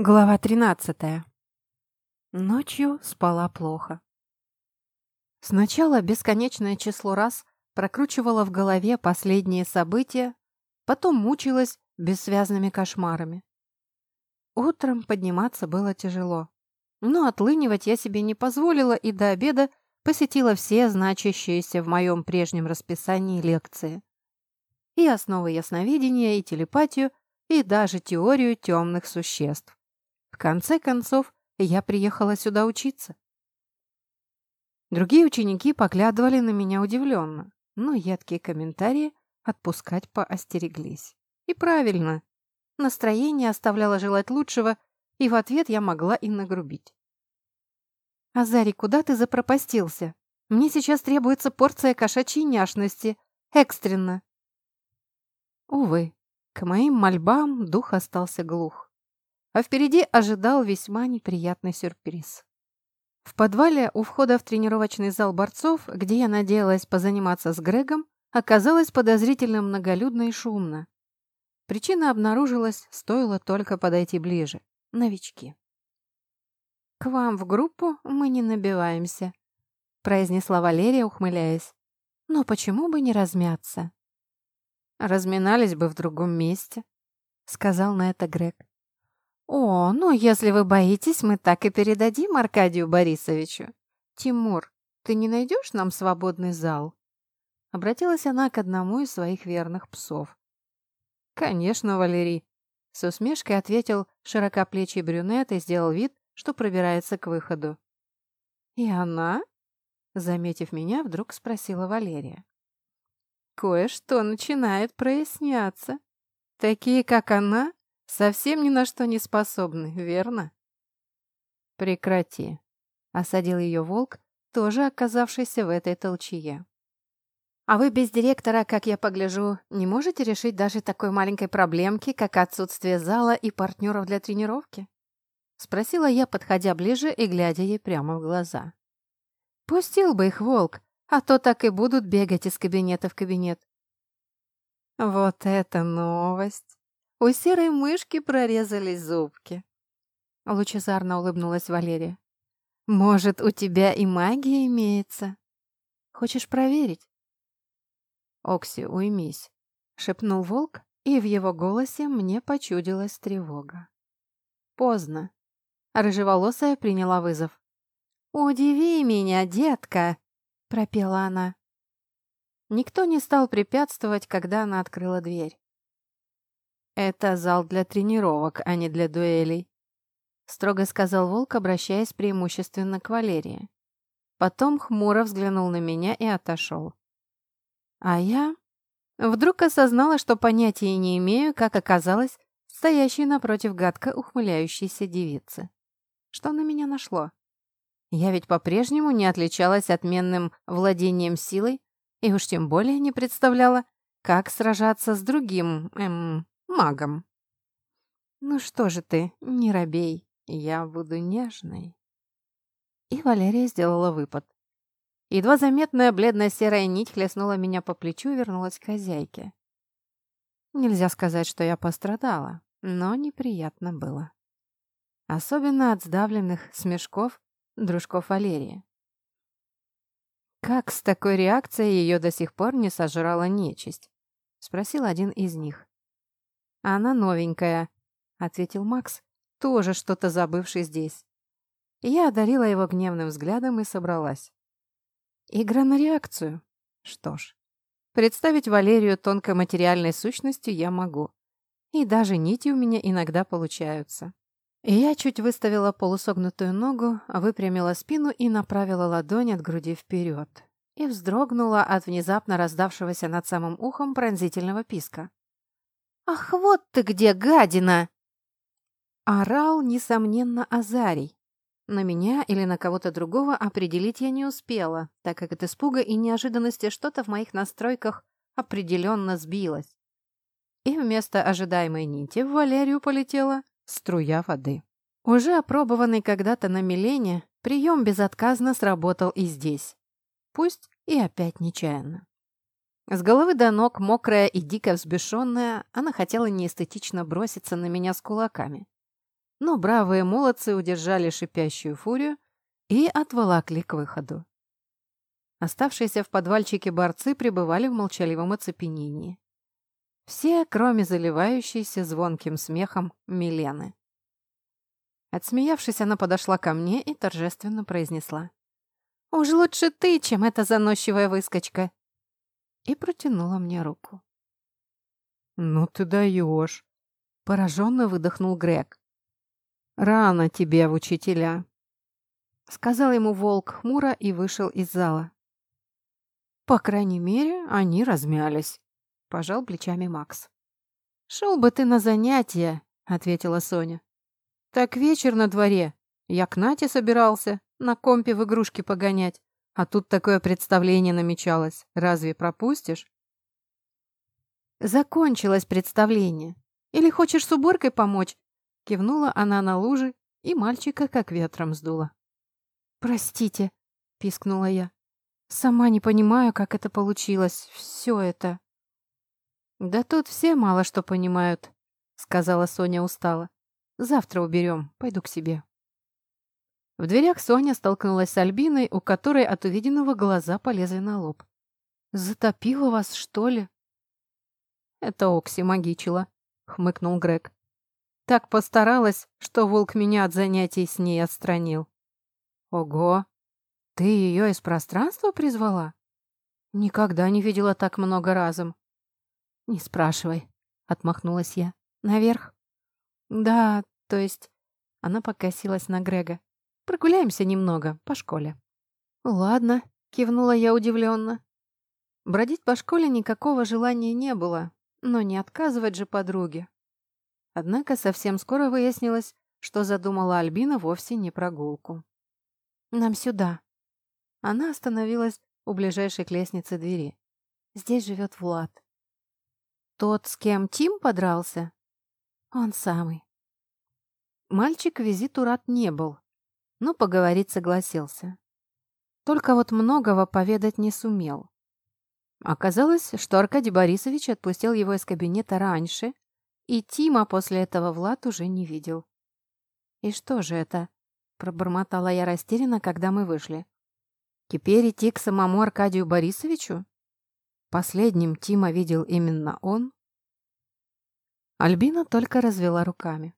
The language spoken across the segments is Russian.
Глава 13. Ночью спала плохо. Сначала бесконечное число раз прокручивала в голове последние события, потом мучилась бессвязными кошмарами. Утром подниматься было тяжело, но отлынивать я себе не позволила и до обеда посетила все значащиеся в моем прежнем расписании лекции. И основы ясновидения, и телепатию, и даже теорию темных существ. Конце концов, я приехала сюда учиться. Другие ученики поглядывали на меня удивленно, но едкие комментарии отпускать поостереглись. И правильно. Настроение оставляло желать лучшего, и в ответ я могла и нагрубить. «Азари, куда ты запропастился? Мне сейчас требуется порция кошачьей няшности. Экстренно!» Увы, к моим мольбам дух остался глух а впереди ожидал весьма неприятный сюрприз. В подвале у входа в тренировочный зал борцов, где я надеялась позаниматься с Грегом, оказалось подозрительно многолюдно и шумно. Причина обнаружилась, стоило только подойти ближе. Новички. «К вам в группу мы не набиваемся», — произнесла Валерия, ухмыляясь. «Но почему бы не размяться?» «Разминались бы в другом месте», — сказал на это Грег. «О, ну если вы боитесь, мы так и передадим Аркадию Борисовичу. Тимур, ты не найдешь нам свободный зал?» Обратилась она к одному из своих верных псов. «Конечно, Валерий», — с усмешкой ответил широкоплечий брюнет и сделал вид, что пробирается к выходу. «И она?» — заметив меня, вдруг спросила Валерия. «Кое-что начинает проясняться. Такие, как она, Совсем ни на что не способны, верно? Прекрати, осадил ее волк, тоже оказавшийся в этой толчье. А вы без директора, как я погляжу, не можете решить даже такой маленькой проблемки, как отсутствие зала и партнеров для тренировки? Спросила я, подходя ближе и глядя ей прямо в глаза. Пустил бы их волк, а то так и будут бегать из кабинета в кабинет. Вот это новость! У серой мышки прорезались зубки. Лучезарно улыбнулась Валерия. Может, у тебя и магия имеется? Хочешь проверить? Окси, уймись, шепнул волк, и в его голосе мне почудилась тревога. Поздно. Рыжеволосая приняла вызов. «Удиви меня, детка!» — пропела она. Никто не стал препятствовать, когда она открыла дверь. «Это зал для тренировок, а не для дуэлей», — строго сказал Волк, обращаясь преимущественно к Валерии. Потом хмуро взглянул на меня и отошел. А я вдруг осознала, что понятия не имею, как оказалось, стоящей напротив гадко ухмыляющейся девицы. Что на меня нашло? Я ведь по-прежнему не отличалась отменным владением силой и уж тем более не представляла, как сражаться с другим, эм, магом. «Ну что же ты, не робей, я буду нежной». И Валерия сделала выпад. Едва заметная бледно-серая нить хлестнула меня по плечу и вернулась к хозяйке. Нельзя сказать, что я пострадала, но неприятно было. Особенно от сдавленных смешков дружков Валерии. «Как с такой реакцией ее до сих пор не сожрала нечисть?» — спросил один из них. «Она новенькая», — ответил Макс, тоже что-то забывший здесь. Я одарила его гневным взглядом и собралась. Игра на реакцию. Что ж, представить Валерию тонкой материальной сущностью я могу. И даже нити у меня иногда получаются. И я чуть выставила полусогнутую ногу, выпрямила спину и направила ладонь от груди вперед. И вздрогнула от внезапно раздавшегося над самым ухом пронзительного писка. «Ах, вот ты где, гадина!» Орал, несомненно, Азарий. На меня или на кого-то другого определить я не успела, так как от испуга и неожиданности что-то в моих настройках определенно сбилось. И вместо ожидаемой нити в Валерию полетела струя воды. Уже опробованный когда-то на Милене, прием безотказно сработал и здесь. Пусть и опять нечаянно. С головы до ног, мокрая и дико взбешенная, она хотела неэстетично броситься на меня с кулаками. но бравые молодцы удержали шипящую фурию и отволокли к выходу. Оставшиеся в подвальчике борцы пребывали в молчаливом оцепенении. Все, кроме заливающейся звонким смехом Милены. Отсмеявшись, она подошла ко мне и торжественно произнесла. «Уж лучше ты, чем эта заносчивая выскочка!» И протянула мне руку. «Ну ты даешь!» — пораженно выдохнул Грег. «Рано тебе в учителя!» Сказал ему волк хмуро и вышел из зала. По крайней мере, они размялись. Пожал плечами Макс. «Шел бы ты на занятия», — ответила Соня. «Так вечер на дворе. Я к Нате собирался, на компе в игрушки погонять. А тут такое представление намечалось. Разве пропустишь?» «Закончилось представление. Или хочешь с уборкой помочь?» Кивнула она на лужи, и мальчика как ветром сдуло. «Простите», — пискнула я. «Сама не понимаю, как это получилось, все это». «Да тут все мало что понимают», — сказала Соня устало. «Завтра уберем, пойду к себе». В дверях Соня столкнулась с Альбиной, у которой от увиденного глаза полезли на лоб. «Затопило вас, что ли?» «Это Окси магичила», — хмыкнул Грег. «Так постаралась, что волк меня от занятий с ней отстранил». «Ого! Ты ее из пространства призвала?» «Никогда не видела так много разом». «Не спрашивай», — отмахнулась я. «Наверх?» «Да, то есть...» Она покосилась на Грега. «Прогуляемся немного, по школе». «Ладно», — кивнула я удивленно. Бродить по школе никакого желания не было, но не отказывать же подруге. Однако совсем скоро выяснилось, что задумала Альбина вовсе не прогулку. «Нам сюда». Она остановилась у ближайшей к лестнице двери. «Здесь живет Влад». «Тот, с кем Тим подрался?» «Он самый». Мальчик визиту рад не был, но поговорить согласился. Только вот многого поведать не сумел. Оказалось, что Аркадий Борисович отпустил его из кабинета раньше, и Тима после этого Влад уже не видел. И что же это? Пробормотала я растерянно, когда мы вышли. Теперь идти к самому Аркадию Борисовичу? Последним Тима видел именно он? Альбина только развела руками.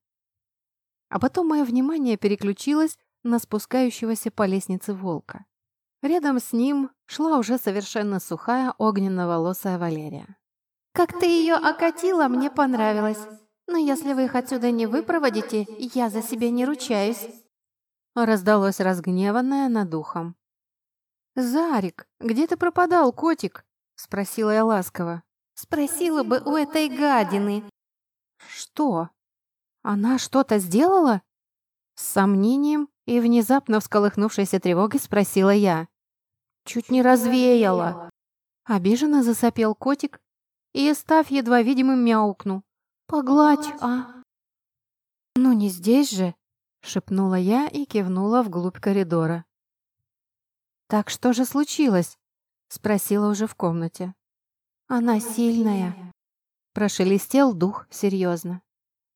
А потом мое внимание переключилось на спускающегося по лестнице волка. Рядом с ним шла уже совершенно сухая огненно-волосая Валерия. «Как ты ее окатила, мне понравилось. Но если вы их отсюда не выпроводите, я за себя не ручаюсь». Раздалось разгневанное над ухом. «Зарик, где ты пропадал, котик?» — спросила я ласково. «Спросила бы у этой гадины». «Что? Она что-то сделала?» С сомнением и внезапно всколыхнувшейся тревогой спросила я. «Чуть не развеяла». Обиженно засопел котик и, став едва видимым, мяукнул. «Погладь, а!» «Ну не здесь же!» — шепнула я и кивнула вглубь коридора. «Так что же случилось?» — спросила уже в комнате. «Она сильная», — прошелестел дух серьезно.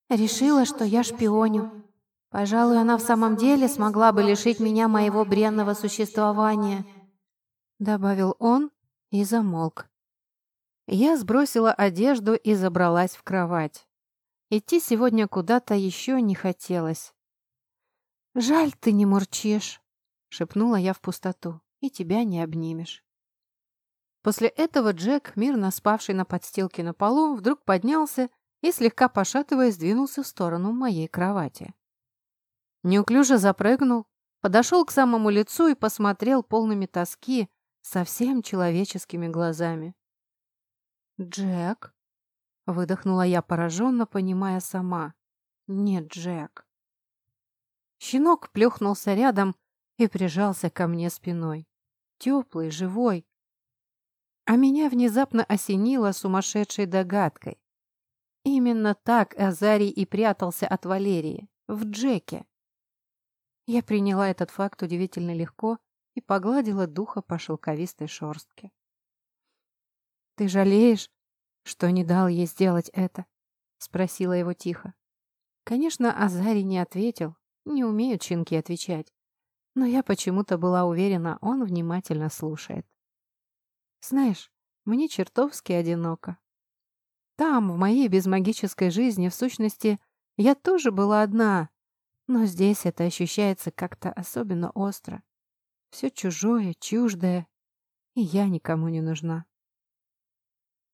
«Решила, что я шпионю. Пожалуй, она в самом деле смогла бы лишить меня моего бренного существования», — добавил он и замолк. Я сбросила одежду и забралась в кровать. Идти сегодня куда-то еще не хотелось. «Жаль, ты не мурчишь», — шепнула я в пустоту, — «и тебя не обнимешь». После этого Джек, мирно спавший на подстилке на полу, вдруг поднялся и, слегка пошатываясь, двинулся в сторону моей кровати. Неуклюже запрыгнул, подошел к самому лицу и посмотрел полными тоски, совсем человеческими глазами. «Джек?» — выдохнула я пораженно, понимая сама. «Нет, Джек». Щенок плюхнулся рядом и прижался ко мне спиной. Теплый, живой. А меня внезапно осенило сумасшедшей догадкой. Именно так Азарий и прятался от Валерии, в Джеке. Я приняла этот факт удивительно легко и погладила духа по шелковистой шорстке. «Ты жалеешь, что не дал ей сделать это?» — спросила его тихо. Конечно, Азари не ответил, не умеют щенки отвечать. Но я почему-то была уверена, он внимательно слушает. Знаешь, мне чертовски одиноко. Там, в моей безмагической жизни, в сущности, я тоже была одна, но здесь это ощущается как-то особенно остро. Все чужое, чуждое, и я никому не нужна.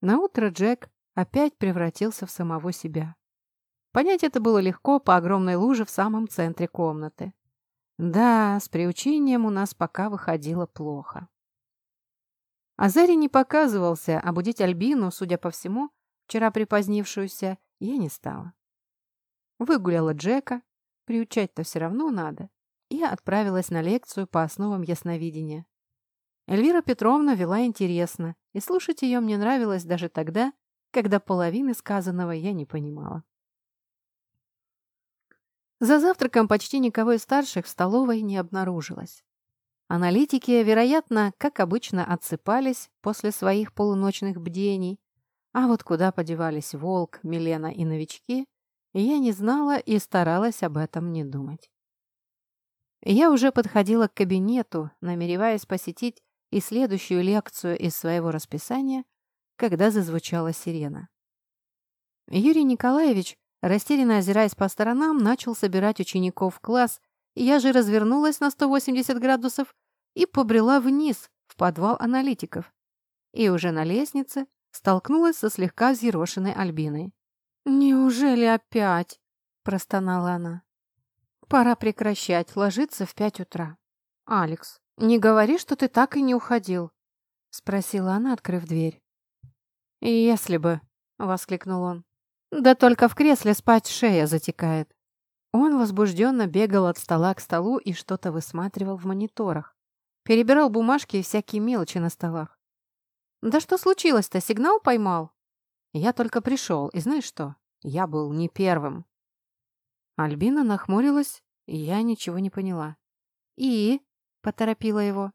Наутро Джек опять превратился в самого себя. Понять это было легко по огромной луже в самом центре комнаты. Да, с приучением у нас пока выходило плохо. Азари не показывался, а будить Альбину, судя по всему, вчера припозднившуюся, я не стала. Выгуляла Джека, приучать-то все равно надо, и отправилась на лекцию по основам ясновидения. Эльвира Петровна вела интересно, и слушать ее мне нравилось даже тогда, когда половины сказанного я не понимала. За завтраком почти никого из старших в столовой не обнаружилось. Аналитики, вероятно, как обычно, отсыпались после своих полуночных бдений, а вот куда подевались Волк, Милена и новички, я не знала и старалась об этом не думать. Я уже подходила к кабинету, намереваясь посетить и следующую лекцию из своего расписания, когда зазвучала сирена. Юрий Николаевич, растерянно озираясь по сторонам, начал собирать учеников в класс, и я же развернулась на 180 градусов и побрела вниз, в подвал аналитиков. И уже на лестнице столкнулась со слегка взъерошенной Альбиной. «Неужели опять?» – простонала она. «Пора прекращать, ложиться в пять утра. Алекс, «Не говори, что ты так и не уходил», — спросила она, открыв дверь. «Если бы», — воскликнул он. «Да только в кресле спать шея затекает». Он возбужденно бегал от стола к столу и что-то высматривал в мониторах. Перебирал бумажки и всякие мелочи на столах. «Да что случилось-то? Сигнал поймал?» «Я только пришел, и знаешь что? Я был не первым». Альбина нахмурилась, и я ничего не поняла. «И?» — поторопила его.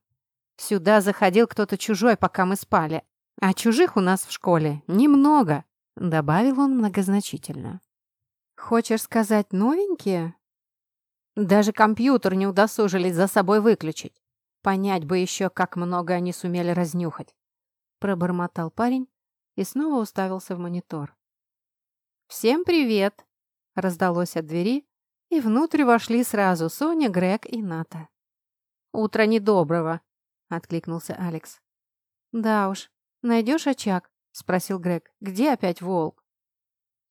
«Сюда заходил кто-то чужой, пока мы спали. А чужих у нас в школе немного», — добавил он многозначительно. «Хочешь сказать новенькие?» Даже компьютер не удосужились за собой выключить. Понять бы еще, как много они сумели разнюхать. Пробормотал парень и снова уставился в монитор. «Всем привет!» — раздалось от двери, и внутрь вошли сразу Соня, Грег и Ната. «Утро недоброго», — откликнулся Алекс. «Да уж. Найдешь очаг?» — спросил Грег. «Где опять волк?»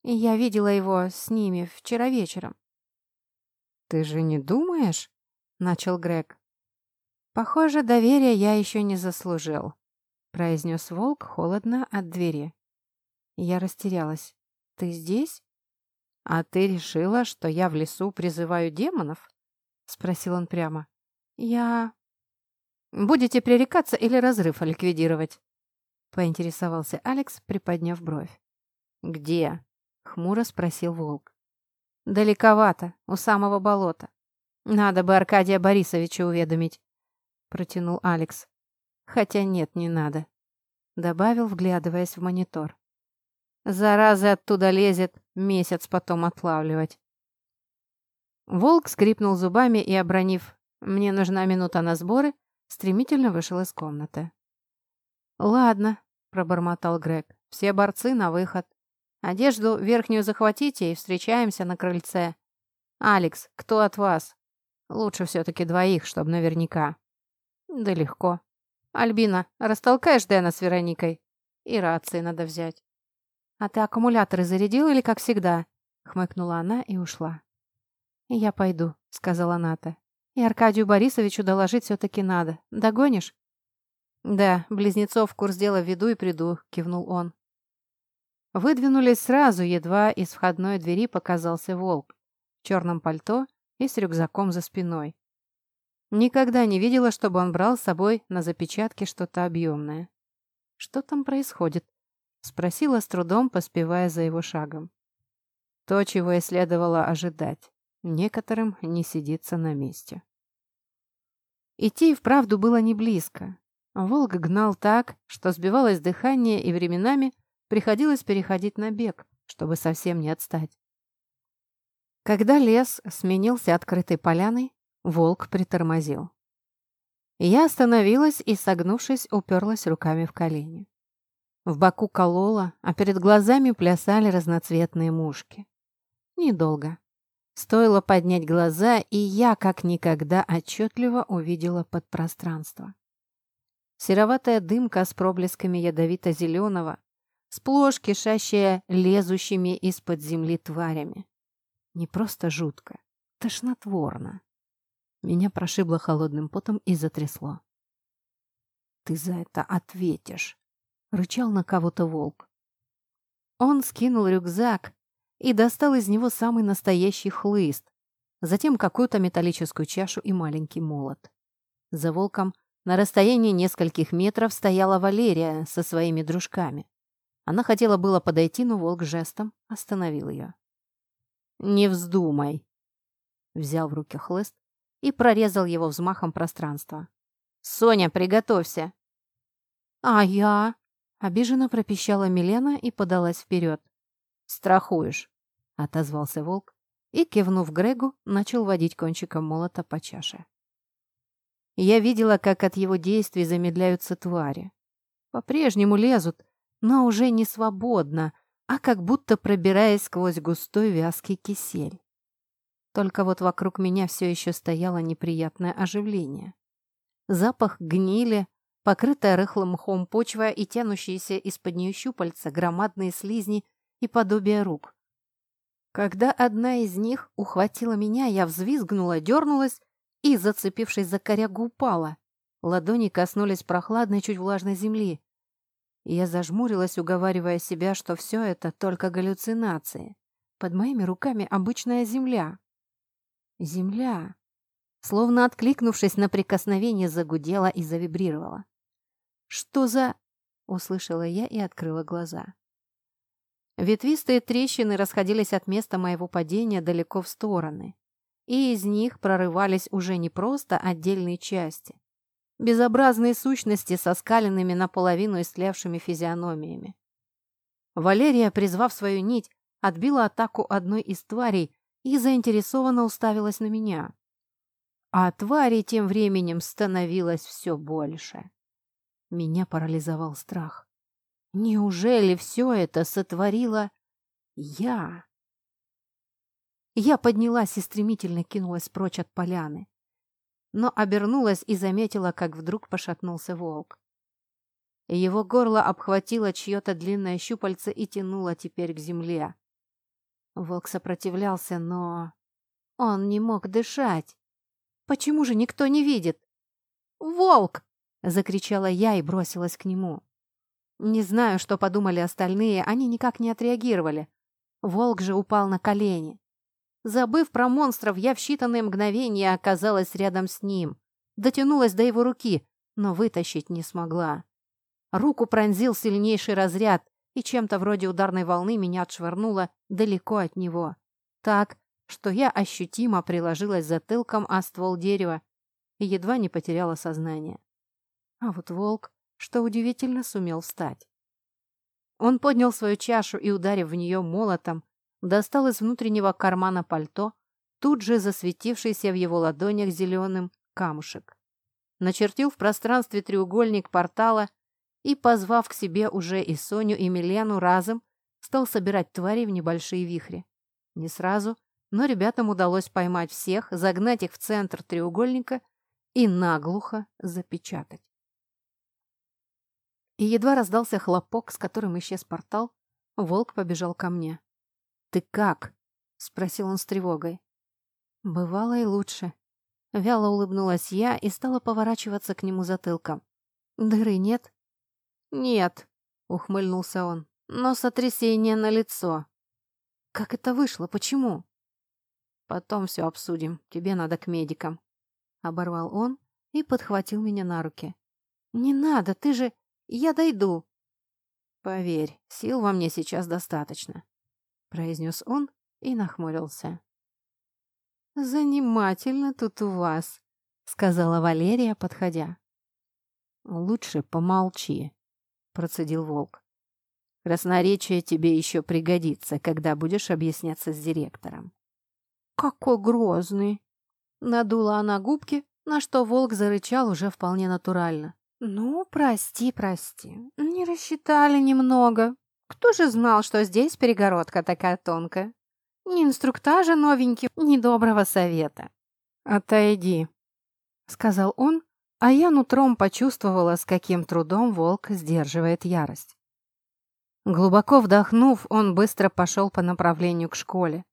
«Я видела его с ними вчера вечером». «Ты же не думаешь?» — начал Грег. «Похоже, доверия я еще не заслужил», — произнес волк холодно от двери. Я растерялась. «Ты здесь?» «А ты решила, что я в лесу призываю демонов?» — спросил он прямо. «Я...» «Будете пререкаться или разрыв ликвидировать?» Поинтересовался Алекс, приподняв бровь. «Где?» — хмуро спросил Волк. «Далековато, у самого болота. Надо бы Аркадия Борисовича уведомить», — протянул Алекс. «Хотя нет, не надо», — добавил, вглядываясь в монитор. «Зараза оттуда лезет, месяц потом отлавливать». Волк скрипнул зубами и, обронив мне нужна минута на сборы. Стремительно вышел из комнаты. «Ладно», — пробормотал Грег. «Все борцы на выход. Одежду верхнюю захватите и встречаемся на крыльце. Алекс, кто от вас? Лучше все-таки двоих, чтобы наверняка». «Да легко. Альбина, растолкаешь Дэна с Вероникой? И рации надо взять». «А ты аккумуляторы зарядил или как всегда?» — хмыкнула она и ушла. «Я пойду», — сказала Ната. И Аркадию Борисовичу доложить все-таки надо. Догонишь?» «Да, близнецов курс дела введу и приду», — кивнул он. Выдвинулись сразу, едва из входной двери показался волк в черном пальто и с рюкзаком за спиной. Никогда не видела, чтобы он брал с собой на запечатке что-то объемное. «Что там происходит?» — спросила с трудом, поспевая за его шагом. То, чего и следовало ожидать. Некоторым не сидится на месте. Идти и вправду было не близко. Волк гнал так, что сбивалось дыхание, и временами приходилось переходить на бег, чтобы совсем не отстать. Когда лес сменился открытой поляной, волк притормозил. Я остановилась и, согнувшись, уперлась руками в колени. В боку колола, а перед глазами плясали разноцветные мушки. Недолго. Стоило поднять глаза, и я как никогда отчетливо увидела подпространство. Сероватая дымка с проблесками ядовито-зеленого, сплошь кишащая лезущими из-под земли тварями. Не просто жутко, тошнотворно. Меня прошибло холодным потом и затрясло. «Ты за это ответишь!» — рычал на кого-то волк. Он скинул рюкзак и достал из него самый настоящий хлыст, затем какую-то металлическую чашу и маленький молот. За волком на расстоянии нескольких метров стояла Валерия со своими дружками. Она хотела было подойти, но волк жестом остановил ее. «Не вздумай!» Взял в руки хлыст и прорезал его взмахом пространства. «Соня, приготовься!» «А я?» — обиженно пропищала Милена и подалась вперед. «Страхуешь!» — отозвался волк и, кивнув Грегу, начал водить кончиком молота по чаше. Я видела, как от его действий замедляются твари. По-прежнему лезут, но уже не свободно, а как будто пробираясь сквозь густой вязкий кисель. Только вот вокруг меня все еще стояло неприятное оживление. Запах гнили, покрытая рыхлым мхом почва и тянущиеся из-под нее щупальца, громадные слизни и подобие рук. Когда одна из них ухватила меня, я взвизгнула, дернулась и, зацепившись за корягу, упала. Ладони коснулись прохладной, чуть влажной земли. Я зажмурилась, уговаривая себя, что все это только галлюцинации. Под моими руками обычная земля. Земля. Словно откликнувшись на прикосновение, загудела и завибрировала. «Что за...» — услышала я и открыла глаза. Ветвистые трещины расходились от места моего падения далеко в стороны, и из них прорывались уже не просто отдельные части, безобразные сущности со скаленными наполовину истлевшими физиономиями. Валерия, призвав свою нить, отбила атаку одной из тварей и заинтересованно уставилась на меня. А тварей тем временем становилось все больше. Меня парализовал страх. Неужели все это сотворила я? Я поднялась и стремительно кинулась прочь от поляны но обернулась и заметила, как вдруг пошатнулся волк. Его горло обхватило чье-то длинное щупальце и тянуло теперь к земле. Волк сопротивлялся, но... Он не мог дышать. Почему же никто не видит? «Волк!» — закричала я и бросилась к нему. Не знаю, что подумали остальные, они никак не отреагировали. Волк же упал на колени. Забыв про монстров, я в считанные мгновения оказалась рядом с ним. Дотянулась до его руки, но вытащить не смогла. Руку пронзил сильнейший разряд, и чем-то вроде ударной волны меня отшвырнуло далеко от него. Так, что я ощутимо приложилась затылком о ствол дерева и едва не потеряла сознание. А вот волк, что удивительно, сумел встать. Он поднял свою чашу и, ударив в нее молотом, достал из внутреннего кармана пальто, тут же засветившийся в его ладонях зеленым камушек. Начертил в пространстве треугольник портала и, позвав к себе уже и Соню, и Милену разом, стал собирать твари в небольшие вихри. Не сразу, но ребятам удалось поймать всех, загнать их в центр треугольника и наглухо запечатать. И едва раздался хлопок, с которым исчез портал, волк побежал ко мне. «Ты как?» — спросил он с тревогой. «Бывало и лучше». Вяло улыбнулась я и стала поворачиваться к нему затылком. «Дыры нет?» «Нет», — ухмыльнулся он, — «но сотрясение на лицо». «Как это вышло? Почему?» «Потом все обсудим. Тебе надо к медикам». Оборвал он и подхватил меня на руки. «Не надо, ты же... Я дойду». «Поверь, сил во мне сейчас достаточно произнес он и нахмурился. «Занимательно тут у вас», — сказала Валерия, подходя. «Лучше помолчи», — процедил волк. «Красноречие тебе еще пригодится, когда будешь объясняться с директором». какой грозный!» Надула она губки, на что волк зарычал уже вполне натурально. «Ну, прости, прости, не рассчитали немного. Кто же знал, что здесь перегородка такая тонкая? Ни инструктажа новенький, ни доброго совета». «Отойди», — сказал он, а я нутром почувствовала, с каким трудом волк сдерживает ярость. Глубоко вдохнув, он быстро пошел по направлению к школе.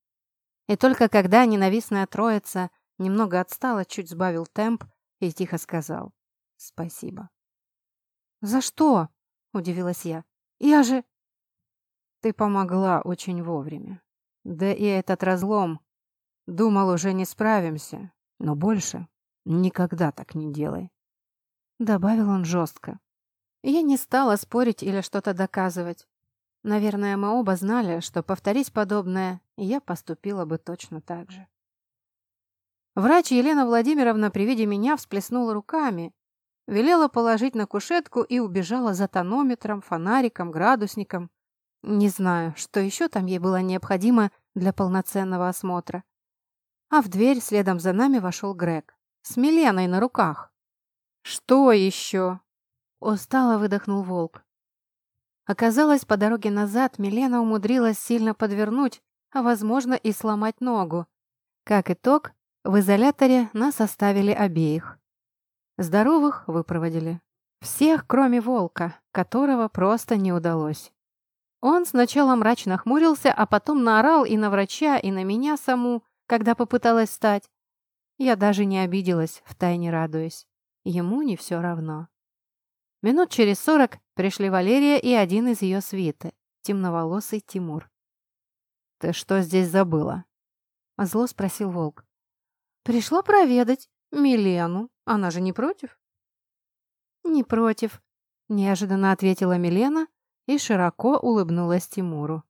И только когда ненавистная троица немного отстала, чуть сбавил темп и тихо сказал «Спасибо». «За что?» — удивилась я. «Я же...» «Ты помогла очень вовремя. Да и этот разлом. Думал, уже не справимся, но больше никогда так не делай». Добавил он жестко. Я не стала спорить или что-то доказывать. Наверное, мы оба знали, что повторить подобное я поступила бы точно так же. Врач Елена Владимировна при виде меня всплеснула руками, велела положить на кушетку и убежала за тонометром, фонариком, градусником. Не знаю, что еще там ей было необходимо для полноценного осмотра. А в дверь следом за нами вошел Грег. С Миленой на руках. «Что еще?» Устало выдохнул волк. Оказалось, по дороге назад Милена умудрилась сильно подвернуть, а, возможно, и сломать ногу. Как итог, в изоляторе нас оставили обеих. Здоровых выпроводили. Всех, кроме волка, которого просто не удалось. Он сначала мрачно хмурился, а потом наорал и на врача, и на меня саму, когда попыталась встать. Я даже не обиделась, втайне радуясь. Ему не все равно. Минут через сорок пришли Валерия и один из ее свиты, темноволосый Тимур. «Ты что здесь забыла?» Зло спросил Волк. «Пришла проведать Милену. Она же не против?» «Не против», — неожиданно ответила Милена и широко улыбнулась Тимуру.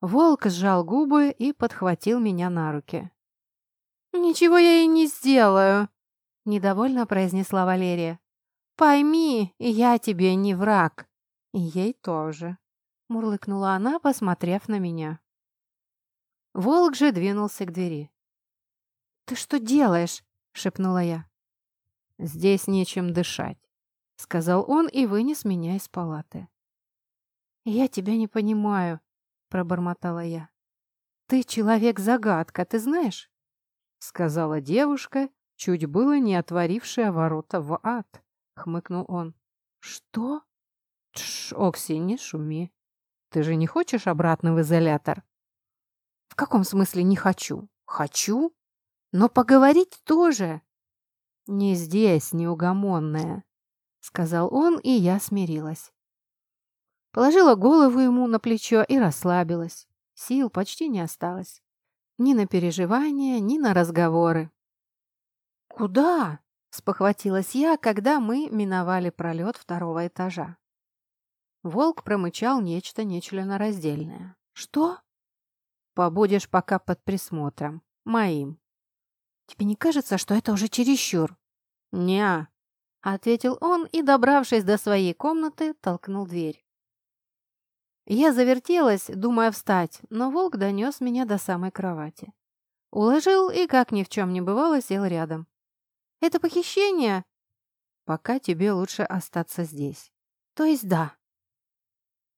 Волк сжал губы и подхватил меня на руки. «Ничего я ей не сделаю», — недовольно произнесла Валерия. «Пойми, я тебе не враг. Ей тоже», — мурлыкнула она, посмотрев на меня. Волк же двинулся к двери. «Ты что делаешь?» — шепнула я. «Здесь нечем дышать», — сказал он и вынес меня из палаты. «Я тебя не понимаю», — пробормотала я. «Ты человек-загадка, ты знаешь?» — сказала девушка, чуть было не отворившая ворота в ад. — хмыкнул он. «Что?» «Тш, Окси, не шуми. Ты же не хочешь обратно в изолятор?» «В каком смысле не хочу? Хочу, но поговорить тоже». «Не здесь, неугомонная», — сказал он, и я смирилась. Положила голову ему на плечо и расслабилась. Сил почти не осталось. Ни на переживания, ни на разговоры. «Куда?» Спохватилась я, когда мы миновали пролет второго этажа. Волк промычал нечто нечленораздельное. «Что?» «Побудешь пока под присмотром. Моим». «Тебе не кажется, что это уже чересчур?» «Не-а», ответил он и, добравшись до своей комнаты, толкнул дверь. Я завертелась, думая встать, но волк донес меня до самой кровати. Уложил и, как ни в чем не бывало, сел рядом. Это похищение?» «Пока тебе лучше остаться здесь». «То есть да».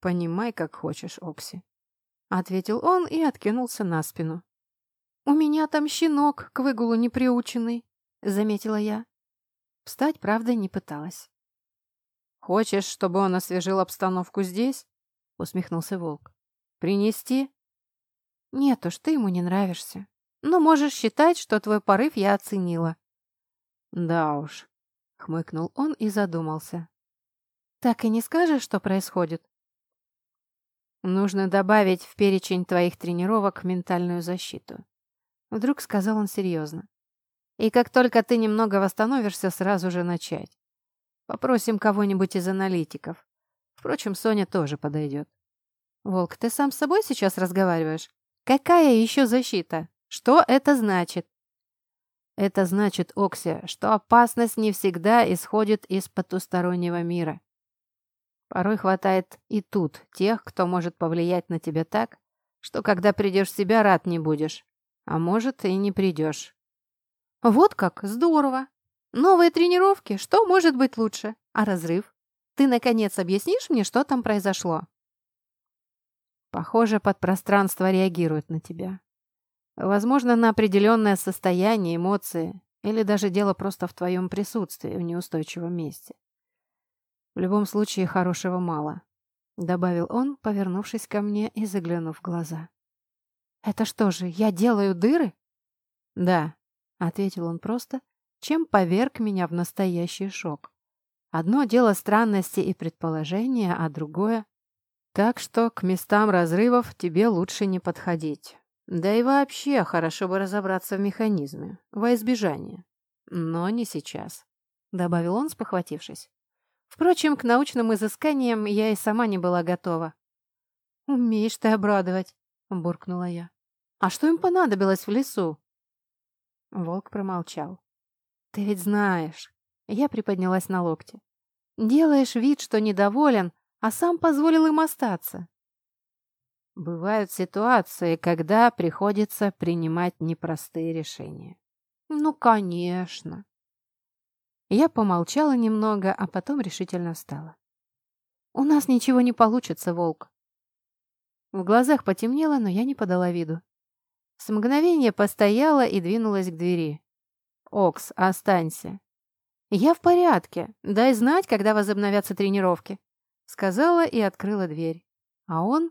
«Понимай, как хочешь, Окси», — ответил он и откинулся на спину. «У меня там щенок к выгулу не приученный», — заметила я. Встать, правда, не пыталась. «Хочешь, чтобы он освежил обстановку здесь?» — усмехнулся волк. «Принести?» «Нет уж, ты ему не нравишься. Но можешь считать, что твой порыв я оценила. «Да уж», — хмыкнул он и задумался. «Так и не скажешь, что происходит?» «Нужно добавить в перечень твоих тренировок ментальную защиту», — вдруг сказал он серьезно. «И как только ты немного восстановишься, сразу же начать. Попросим кого-нибудь из аналитиков. Впрочем, Соня тоже подойдет». «Волк, ты сам с собой сейчас разговариваешь? Какая еще защита? Что это значит?» Это значит, Окси, что опасность не всегда исходит из потустороннего мира. Порой хватает и тут тех, кто может повлиять на тебя так, что когда придешь в себя, рад не будешь. А может, и не придешь. Вот как, здорово. Новые тренировки, что может быть лучше? А разрыв? Ты, наконец, объяснишь мне, что там произошло? Похоже, подпространство реагирует на тебя. Возможно, на определенное состояние, эмоции, или даже дело просто в твоем присутствии в неустойчивом месте. В любом случае, хорошего мало, — добавил он, повернувшись ко мне и заглянув в глаза. «Это что же, я делаю дыры?» «Да», — ответил он просто, чем поверг меня в настоящий шок. Одно дело странности и предположения, а другое... Так что к местам разрывов тебе лучше не подходить. Да и вообще хорошо бы разобраться в механизме, во избежание. Но не сейчас, — добавил он, спохватившись. Впрочем, к научным изысканиям я и сама не была готова. «Умеешь ты обрадовать», — буркнула я. «А что им понадобилось в лесу?» Волк промолчал. «Ты ведь знаешь...» Я приподнялась на локте. «Делаешь вид, что недоволен, а сам позволил им остаться. Бывают ситуации, когда приходится принимать непростые решения. Ну, конечно. Я помолчала немного, а потом решительно встала. У нас ничего не получится, волк. В глазах потемнело, но я не подала виду. С мгновения постояла и двинулась к двери. «Окс, останься». «Я в порядке. Дай знать, когда возобновятся тренировки», — сказала и открыла дверь. А он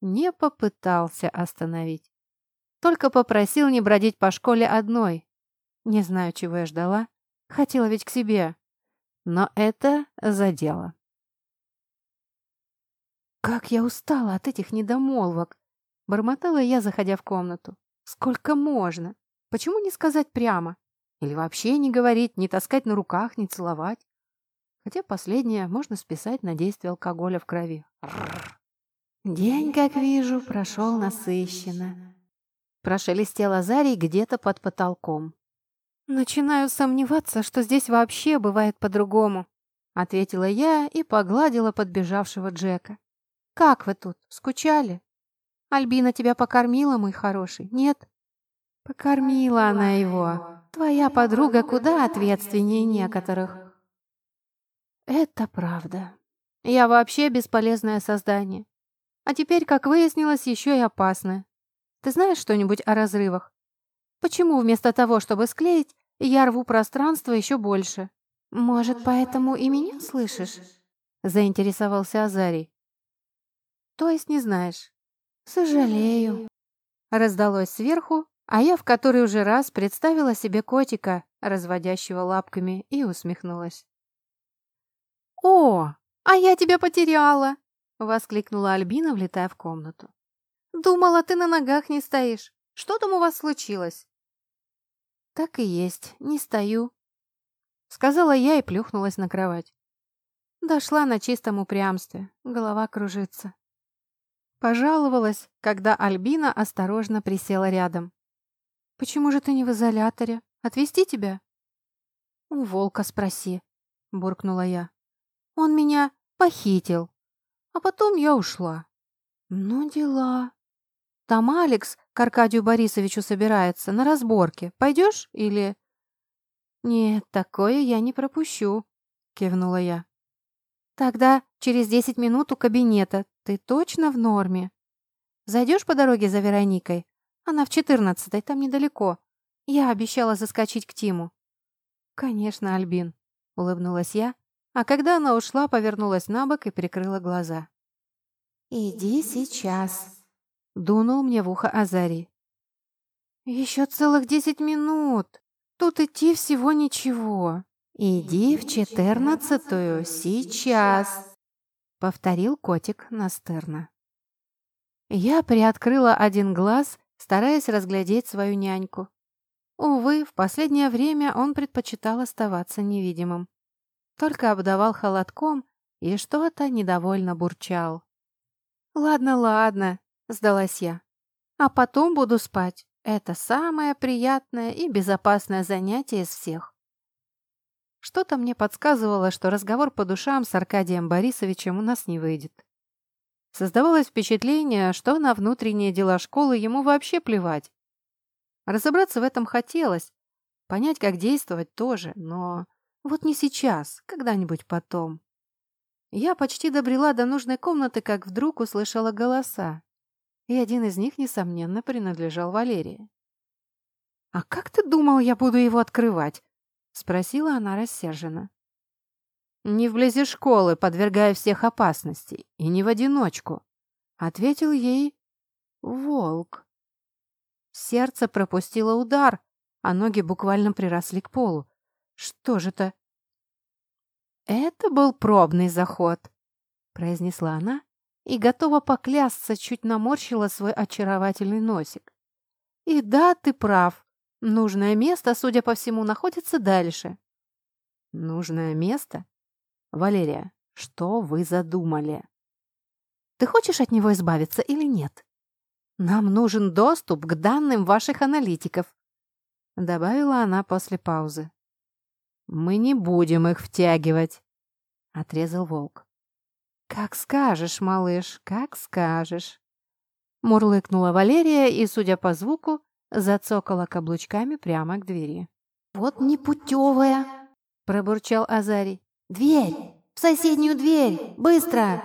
не попытался остановить. Только попросил не бродить по школе одной. Не знаю, чего я ждала. Хотела ведь к себе. Но это задело. «Как я устала от этих недомолвок!» Бормотала я, заходя в комнату. «Сколько можно? Почему не сказать прямо? Или вообще не говорить, не таскать на руках, не целовать? Хотя последнее можно списать на действие алкоголя в крови. День, как вижу, прошел насыщенно. Прошелестел Азарий где-то под потолком. «Начинаю сомневаться, что здесь вообще бывает по-другому», ответила я и погладила подбежавшего Джека. «Как вы тут? Скучали? Альбина тебя покормила, мой хороший, нет?» «Покормила она его. Твоя подруга куда ответственнее некоторых». «Это правда. Я вообще бесполезное создание. А теперь, как выяснилось, еще и опасное. Ты знаешь что-нибудь о разрывах? Почему вместо того, чтобы склеить, я рву пространство еще больше?» «Может, поэтому и меня слышишь?» — заинтересовался Азарий. «То есть не знаешь?» «Сожалею», — раздалось сверху, а я в который уже раз представила себе котика, разводящего лапками, и усмехнулась. «О, а я тебя потеряла!» — воскликнула Альбина, влетая в комнату. «Думала, ты на ногах не стоишь. Что там у вас случилось?» «Так и есть, не стою», — сказала я и плюхнулась на кровать. Дошла на чистом упрямстве, голова кружится. Пожаловалась, когда Альбина осторожно присела рядом. «Почему же ты не в изоляторе? Отвезти тебя?» «У волка спроси», — буркнула я. «Он меня похитил, а потом я ушла». «Ну, дела». «Там Алекс к Аркадию Борисовичу собирается на разборке. Пойдешь или...» «Нет, такое я не пропущу», — кивнула я. «Тогда через десять минут у кабинета. Ты точно в норме? Зайдешь по дороге за Вероникой? Она в четырнадцатой, там недалеко. Я обещала заскочить к Тиму». «Конечно, Альбин», — улыбнулась я, а когда она ушла, повернулась на бок и прикрыла глаза. «Иди сейчас», — дунул мне в ухо Азарий. «Еще целых десять минут. Тут идти всего ничего». «Иди в четырнадцатую сейчас», — повторил котик Настерна. Я приоткрыла один глаз, стараясь разглядеть свою няньку. Увы, в последнее время он предпочитал оставаться невидимым. Только обдавал холодком и что-то недовольно бурчал. «Ладно, ладно», — сдалась я. «А потом буду спать. Это самое приятное и безопасное занятие из всех». Что-то мне подсказывало, что разговор по душам с Аркадием Борисовичем у нас не выйдет. Создавалось впечатление, что на внутренние дела школы ему вообще плевать. Разобраться в этом хотелось, понять, как действовать тоже, но вот не сейчас, когда-нибудь потом. Я почти добрела до нужной комнаты, как вдруг услышала голоса, и один из них, несомненно, принадлежал Валерии. «А как ты думал, я буду его открывать?» — спросила она рассерженно. «Не вблизи школы, подвергая всех опасности, и не в одиночку», — ответил ей волк. Сердце пропустило удар, а ноги буквально приросли к полу. Что же это? Это был пробный заход, произнесла она и, готова поклясться, чуть наморщила свой очаровательный носик. И да, ты прав. Нужное место, судя по всему, находится дальше. Нужное место? Валерия, что вы задумали? Ты хочешь от него избавиться или нет? Нам нужен доступ к данным ваших аналитиков, добавила она после паузы. Мы не будем их втягивать, отрезал волк. Как скажешь, малыш, как скажешь. Мурлыкнула Валерия и, судя по звуку, зацокала каблучками прямо к двери. «Вот непутевая!» – пробурчал Азарий. «Дверь! В соседнюю дверь! Быстро!»